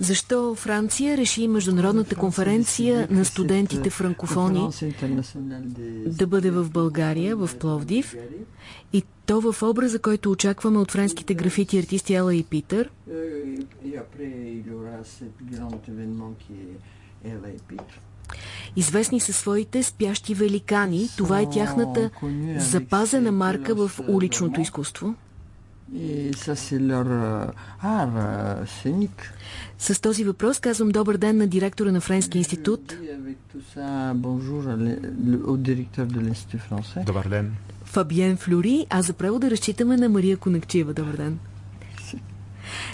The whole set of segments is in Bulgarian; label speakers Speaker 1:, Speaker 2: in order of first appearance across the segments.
Speaker 1: Защо Франция реши Международната конференция на студентите франкофони да бъде в България, в Пловдив? И то в образа, който очакваме от френските графити артисти Ела и Питър? Известни са своите спящи великани. Това е тяхната запазена марка в уличното изкуство.
Speaker 2: И leur art scénique.
Speaker 1: С този въпрос казвам добър ден на директора на Френски институт.
Speaker 3: Добър ден.
Speaker 1: Фабиен Флюри, а за превода разчитаме на Мария Конекчиева. Добър ден.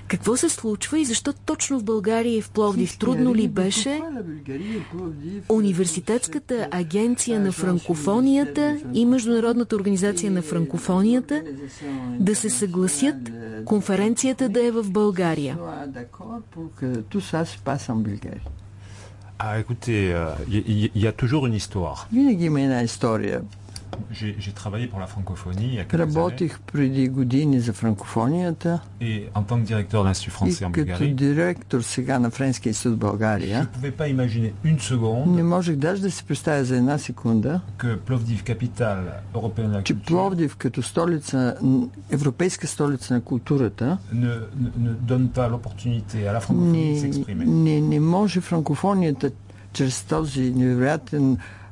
Speaker 1: Какво се случва и защо точно в България и в Пловдив? Трудно ли беше Университетската агенция на франкофонията и Международната организация на франкофонията да се съгласят конференцията да е в България?
Speaker 3: Ah, écoutez, il euh, y, y, a toujours une histoire.
Speaker 2: Винаги има една история.
Speaker 3: J'ai travaillé pour la francophonie il y a quelques
Speaker 2: Работих преди години за франкофонията.
Speaker 3: Et en tant que directeur de l'Institut français en
Speaker 2: И като
Speaker 3: Bulgarie,
Speaker 2: директор сега на Френския институт в
Speaker 3: je
Speaker 2: България,
Speaker 3: ne pouvais pas imaginer une seconde
Speaker 2: не можех даже да си представя за една секунда,
Speaker 3: que Plovdiv, capitale européenne de la
Speaker 2: че
Speaker 3: culture,
Speaker 2: Пловдив като столица, европейска столица на културата,
Speaker 3: ne, ne, ne donne pas l'opportunité à la francophonie de
Speaker 2: не,
Speaker 3: s'exprimer.
Speaker 2: не, не може франкофонията чрез този невероятен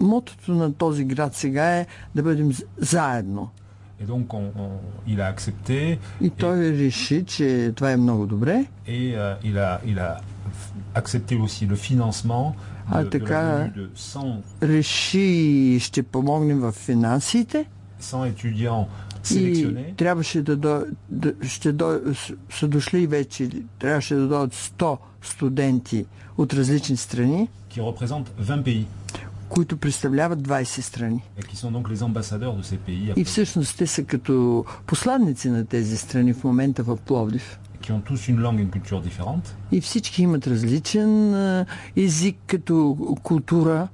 Speaker 2: мотото на този град сега е да бъдем заедно.
Speaker 3: Et donc on- on- il a accepté.
Speaker 2: И той реши, че това е много добре.
Speaker 3: et euh, il, a, il a accepté aussi le financement de, de
Speaker 2: така,
Speaker 3: venue de 100,
Speaker 2: Реши, ще помогнем в финансите.
Speaker 3: 100 étudiants
Speaker 2: и трябваше да, до, да ще до, са дошли вече, трябваше да дойдат 100 студенти от различни страни,
Speaker 3: qui représentent 20 pays
Speaker 2: които представляват 20 страни. И всъщност те са като посланници на тези страни в момента в Пловдив.
Speaker 3: qui ont tous une langue et une culture différente,
Speaker 2: И всички имат различен език като култура,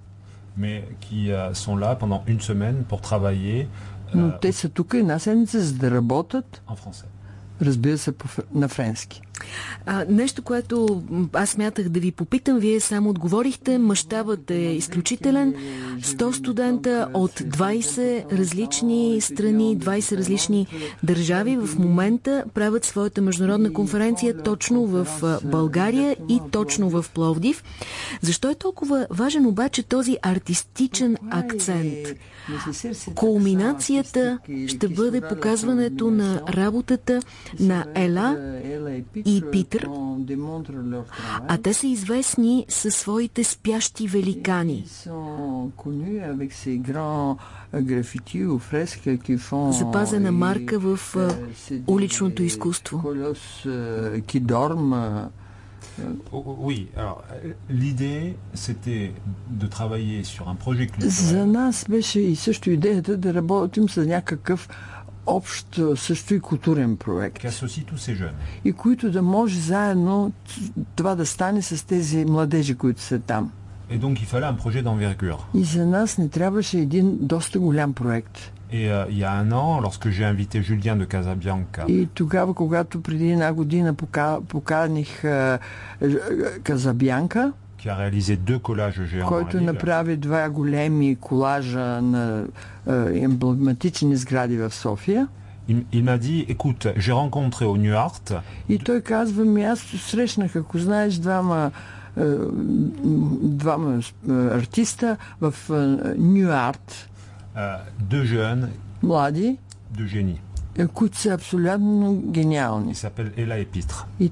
Speaker 3: mais qui sont là pendant une semaine pour travailler
Speaker 2: но
Speaker 3: euh,
Speaker 2: те са тук една седмица, за да работят,
Speaker 3: en français.
Speaker 2: разбира се, на френски.
Speaker 1: А, нещо, което аз смятах да ви попитам, вие само отговорихте. Мащабът е изключителен. 100 студента от 20 различни страни, 20 различни държави в момента правят своята международна конференция точно в България и точно в Пловдив. Защо е толкова важен обаче този артистичен акцент? Кулминацията ще бъде показването на работата на Ела Питър, а те са известни със своите спящи великани. Запазена марка в уличното изкуство.
Speaker 3: Oui, alors euh, l'idée c'était de travailler sur un projet
Speaker 2: За нас беше и също идеята да работим с някакъв общ също и културен проект. И които да може заедно това да стане с тези младежи, които са там.
Speaker 3: Et donc il fallait un projet d'envergure.
Speaker 2: И за нас не трябваше един доста голям проект.
Speaker 3: Et euh, il y a un an, lorsque j'ai invité Julien de Casabianca,
Speaker 2: И тогава, когато преди една година пока, поканих Казабянка,
Speaker 3: qui a réalisé deux collages géants dans la
Speaker 2: който
Speaker 3: ville,
Speaker 2: направи два големи колажа на а, емблематични сгради в София.
Speaker 3: il, il m'a dit, écoute, j'ai rencontré au New Art
Speaker 2: И той казва ми, аз срещнах, ако знаеш, двама, а, двама а, артиста в Нью Арт,
Speaker 3: euh, deux jeunes
Speaker 2: млади,
Speaker 3: de génie.
Speaker 2: а, които са абсолютно
Speaker 3: Ils
Speaker 2: гениални.
Speaker 3: s'appellent Ella et Pitre.
Speaker 2: И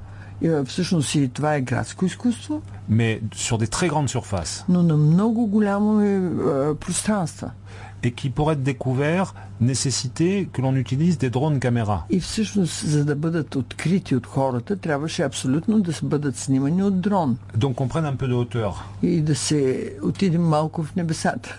Speaker 2: всъщност и това е градско изкуство,
Speaker 3: mais sur des très grandes surfaces.
Speaker 2: но на много голямо е, е, пространство.
Speaker 3: Et qui, pour être découvert, nécessitait que l'on utilise des drones caméras.
Speaker 2: И всъщност, за да бъдат открити от хората, трябваше абсолютно да с- бъдат снимани от дрон
Speaker 3: Donc on prenne un peu de hauteur.
Speaker 2: и да се отидем малко в небесата.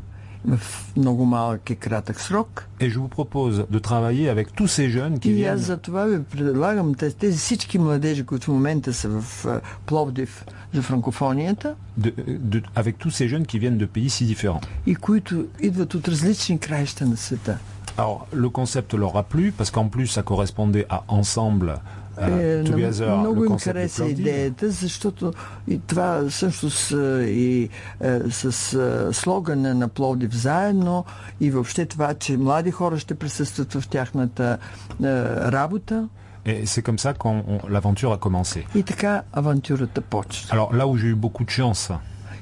Speaker 3: Et je vous propose de travailler avec tous ces jeunes qui viennent. De, de, avec tous ces jeunes qui viennent de pays si différents. Alors, le concept leur a plu parce qu'en plus, ça correspondait à ensemble Together,
Speaker 2: много
Speaker 3: le
Speaker 2: им
Speaker 3: concept de
Speaker 2: хареса идеята, защото и това всъщност а, и а, с слогана на Пловдив заедно и въобще това, че млади хора ще присъстват в тяхната работа
Speaker 3: Et c'est comme ça que l'aventure a commencé.
Speaker 2: и така.
Speaker 3: Alors là où j'ai eu beaucoup de chance,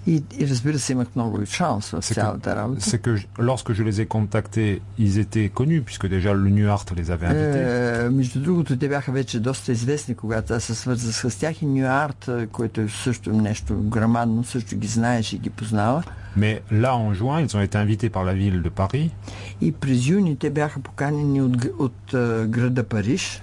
Speaker 2: И, и разбира се, имах много шанс в
Speaker 3: c'est
Speaker 2: цялата
Speaker 3: que,
Speaker 2: работа.
Speaker 3: c'est que je- lorsque je les ai contactés, ils étaient connus puisque déjà le New Art les avait invités.
Speaker 2: Е, между другото, те бяха вече доста известни, когато аз се свързах с тях и New Art, е, което е също нещо грамадно, също ги знаеш и ги познава.
Speaker 3: Mais là, en juin, ils ont été invités par la ville de Paris
Speaker 2: И през юни те бяха поканени от, г- от е, града Париж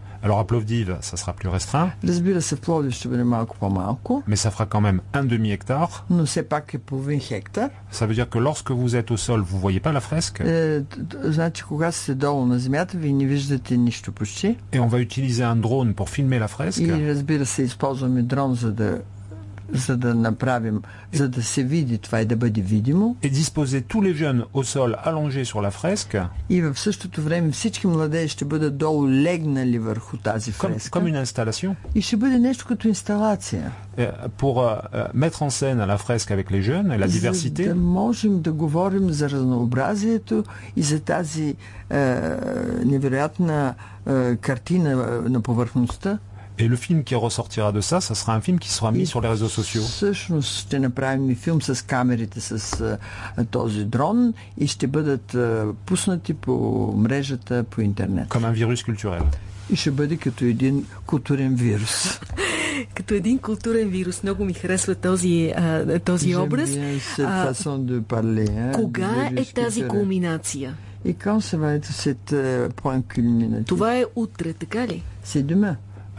Speaker 3: Alors à Plovdiv, ça sera plus restreint. Mais ça fera quand même un demi-hectare. Ça veut dire que lorsque vous êtes au sol, vous ne voyez pas la fresque? Et on va utiliser un drone pour filmer la fresque?
Speaker 2: За да, за направим, за да се види това и да бъде видимо.
Speaker 3: et disposer tous les jeunes au sol allongés sur la fresque
Speaker 2: И в същото време всички младежи ще бъдат долу легнали върху тази
Speaker 3: comme,
Speaker 2: фреска.
Speaker 3: comme une installation
Speaker 2: И ще бъде нещо като инсталация.
Speaker 3: euh, pour euh, mettre en scène la fresque avec les jeunes et la
Speaker 2: За
Speaker 3: diversité
Speaker 2: да можем да говорим за разнообразието и за тази е, невероятна е, картина е, на повърхността.
Speaker 3: Et le film qui ressortira de ça, ça sera un film qui sera mis sur les réseaux sociaux.
Speaker 2: Всъщност ще направим и филм с камерите с е, този дрон и ще бъдат е, пуснати по мрежата по интернет.
Speaker 3: comme un virus culturel.
Speaker 2: И ще бъде като един културен вирус.
Speaker 1: Като един културен вирус. Много ми харесва този, а, този образ. А,
Speaker 2: façon de parler, hein,
Speaker 1: Кога е тази кулминация?
Speaker 2: И quand ça va être cette euh, point culminatif
Speaker 1: Това е утре, така ли?
Speaker 2: C'est demain.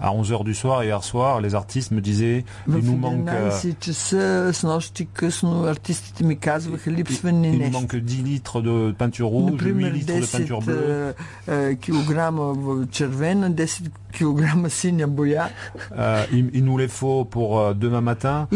Speaker 3: à 11h du soir hier soir, les artistes me disaient il nous manque il manque 10 litres de peinture rouge, 8 litres de peinture bleue. Euh, il, il, nous les faut pour euh, demain matin.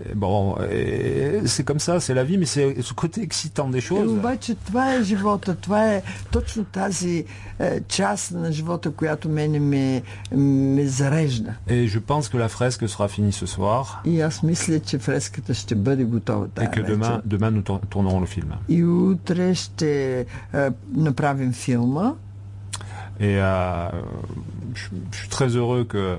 Speaker 2: И, ни, и това ни трябва за утре сутринта рано.
Speaker 3: Et bon, et c'est comme ça, c'est la vie, mais c'est ce côté excitant des
Speaker 2: Е,
Speaker 3: choses.
Speaker 2: обаче това е живота, това е точно тази е, част на живота, която мене ме, ме зарежда.
Speaker 3: Et je pense que la fresque sera finie ce soir
Speaker 2: И аз мисля, че фреската ще бъде готова
Speaker 3: et
Speaker 2: тази
Speaker 3: que
Speaker 2: вечер.
Speaker 3: demain, demain nous tour- tournerons le film.
Speaker 2: И утре ще е, направим филма
Speaker 3: Et euh, je, je suis très heureux que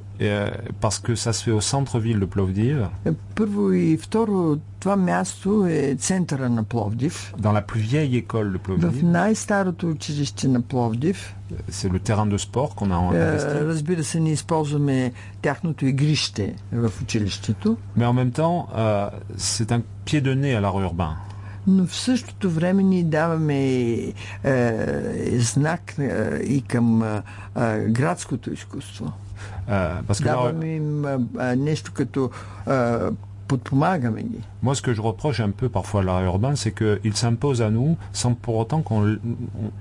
Speaker 2: Разбира се, това е столицата европейската на културата.
Speaker 3: et euh, parce que ça se fait au centre-ville de Plovdiv,
Speaker 2: Е, Първо и второ, това място е центъра на Пловдив.
Speaker 3: dans la plus vieille école de
Speaker 2: В
Speaker 3: Plovdiv.
Speaker 2: най-старото училище на Пловдив.
Speaker 3: C'est le terrain de sport qu'on a
Speaker 2: Е,
Speaker 3: investi.
Speaker 2: Разбира се, ние използваме тяхното игрище в училището.
Speaker 3: Mais en même temps, euh, c'est un pied de nez à l'art urbain.
Speaker 2: Но в същото време ние даваме е, знак е, и към е, е, градското изкуство.
Speaker 3: Euh, parce que l'art-
Speaker 2: Даваме им е, е, нещо като е, подпомагаме ги.
Speaker 3: moi, ce que je reproche un peu parfois à l'art urbain, c'est qu'il s'impose à nous sans pour autant qu'on l-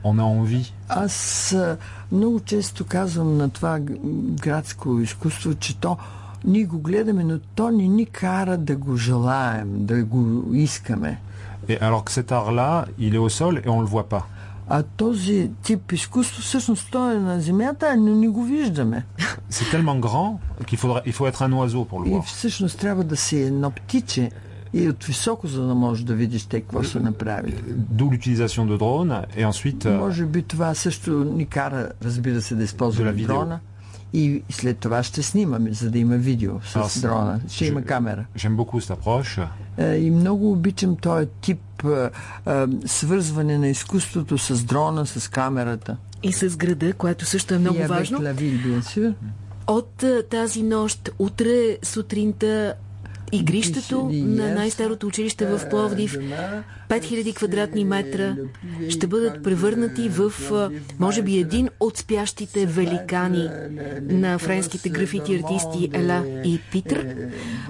Speaker 3: on a envie.
Speaker 2: Аз е, много често казвам на това г- градско изкуство, че то ние го гледаме, но то не ни кара да го желаем, да го искаме.
Speaker 3: Et alors que cet art-là, il est au sol et on le voit pas.
Speaker 2: А този тип изкуство всъщност той е на земята, но не го виждаме.
Speaker 3: C'est tellement grand qu'il faudrait, il faut être un oiseau pour le
Speaker 2: И
Speaker 3: voir.
Speaker 2: всъщност трябва да си едно птиче и от високо, за да можеш да видиш те какво са направили.
Speaker 3: D'où l'utilisation de drones et ensuite euh,
Speaker 2: Може би това също ни кара, разбира се, да използваме дрона. И след това ще снимаме, за да има видео с
Speaker 3: Аз-
Speaker 2: дрона. Ще има
Speaker 3: je-
Speaker 2: камера.
Speaker 3: j'aime beaucoup cette approche.
Speaker 2: Е, И много обичам този тип е, е, свързване на изкуството с дрона, с камерата.
Speaker 1: И с града, което също е много
Speaker 2: И
Speaker 1: важно.
Speaker 2: sûr.
Speaker 1: От а, тази нощ, утре сутринта, игрището
Speaker 2: Yes.
Speaker 1: на най-старото училище в Пловдив, 5000 квадратни метра, ще бъдат превърнати в, а, може би, един от спящите великани на френските графити артисти Ела и Питър.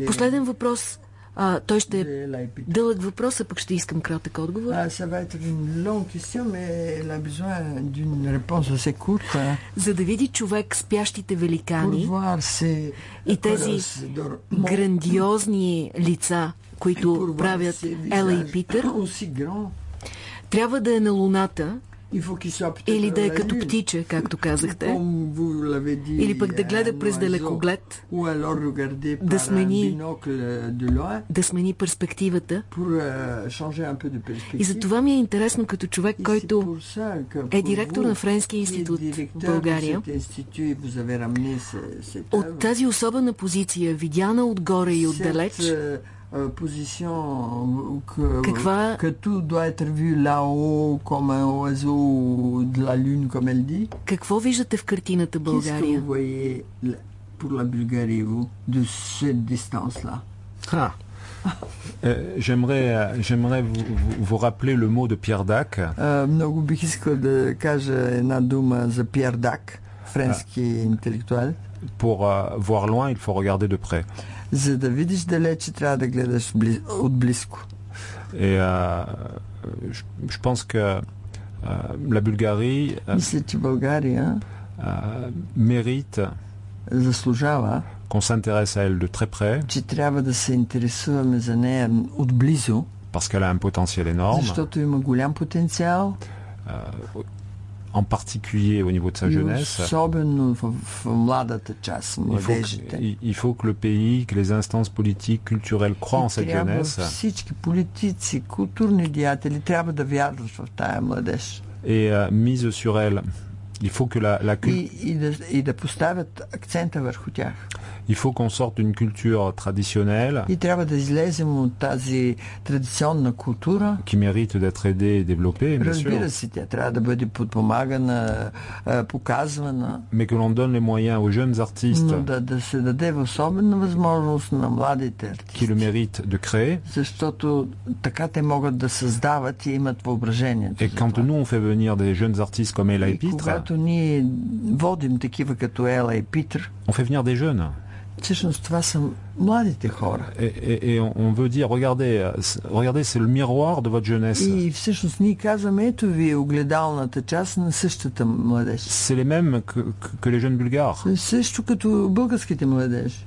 Speaker 1: Последен въпрос. А, той ще е дълъг въпрос, а пък ще искам кратък отговор.
Speaker 2: Ça va être une longue question, mais elle a besoin d'une réponse assez courte. hein.
Speaker 1: За да види човек спящите великани и тези грандиозни лица, които правят Ела и Питър, трябва да е на Луната Или да е като птиче, както казахте, или пък да гледа през далекоглед, Да смени- да смени перспективата.
Speaker 2: euh.
Speaker 1: И за това ми е интересно като човек, който е директор на Френския институт в България, от тази особена позиция, видяна отгоре и отдалеч,
Speaker 2: euh, euh, position que,
Speaker 1: Каква-
Speaker 2: que tout doit être vu là-haut comme un oiseau de la lune, comme elle dit.
Speaker 1: какво виждате в картината
Speaker 2: Qu'est-ce que
Speaker 1: България?
Speaker 2: vous voyez là, pour la Bulgarie, vous, de cette distance-là
Speaker 3: Ah. Euh, j'aimerais, euh, j'aimerais vous, vous- vous rappeler le mot de Pierre Dac.
Speaker 2: А, много бих искал да кажа една дума за Пьер Дак, френски интелектуал.
Speaker 3: Pour euh, voir loin, il faut regarder de près.
Speaker 2: За да видиш далече, трябва да гледаш бли... отблизко.
Speaker 3: Et euh, je, je pense que euh, la Bulgarie euh,
Speaker 2: Мисля, че България
Speaker 3: euh, mérite
Speaker 2: заслужава,
Speaker 3: qu'on s'intéresse à elle de très près
Speaker 2: че трябва да се интересуваме за нея отблизо,
Speaker 3: parce qu'elle a un potentiel énorme,
Speaker 2: защото има голям потенциал,
Speaker 3: euh, en particulier au niveau de sa jeunesse. Il faut, que, il faut que le pays, que les instances politiques, culturelles croient en cette jeunesse. Et euh, mise sur elle. Il faut que la, la
Speaker 2: culture
Speaker 3: il faut qu'on sorte d'une culture traditionnelle qui mérite d'être aidée et développée, bien sûr. Mais que l'on donne les moyens aux jeunes artistes qui le méritent de créer. Et quand nous on fait venir des jeunes artistes comme Ella et Pitre, on fait venir des jeunes.
Speaker 2: Всъщност това са младите хора.
Speaker 3: Et on veut dire, regardez, euh, c'est- regardez, c'est le miroir de votre jeunesse.
Speaker 2: И всъщност ние казваме, ето ви е огледалната част на същата младеж.
Speaker 3: C'est les mêmes que- que les jeunes bulgares.
Speaker 2: Също като българските младежи.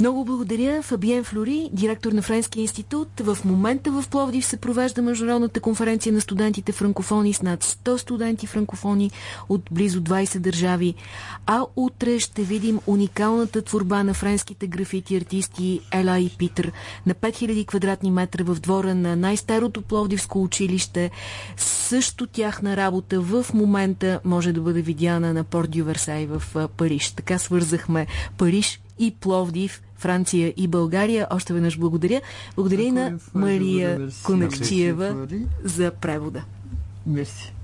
Speaker 1: Много благодаря. Фабиен Флори, директор на Френския институт. В момента в Пловдив се провежда Международната конференция на студентите франкофони с над 100 студенти франкофони от близо 20 държави. А утре ще видим уникалната творба на френските графити артисти Ела и Питър на 5000 квадратни метра в двора на най-старото Пловдивско училище. Също тяхна работа в момента може да бъде видяна на Порт Дю Версай в Париж. Така свързахме Париж и Пловдив, Франция и България. Още веднъж благодаря. Благодаря и на Мария Конакчиева за превода.
Speaker 2: Мерси.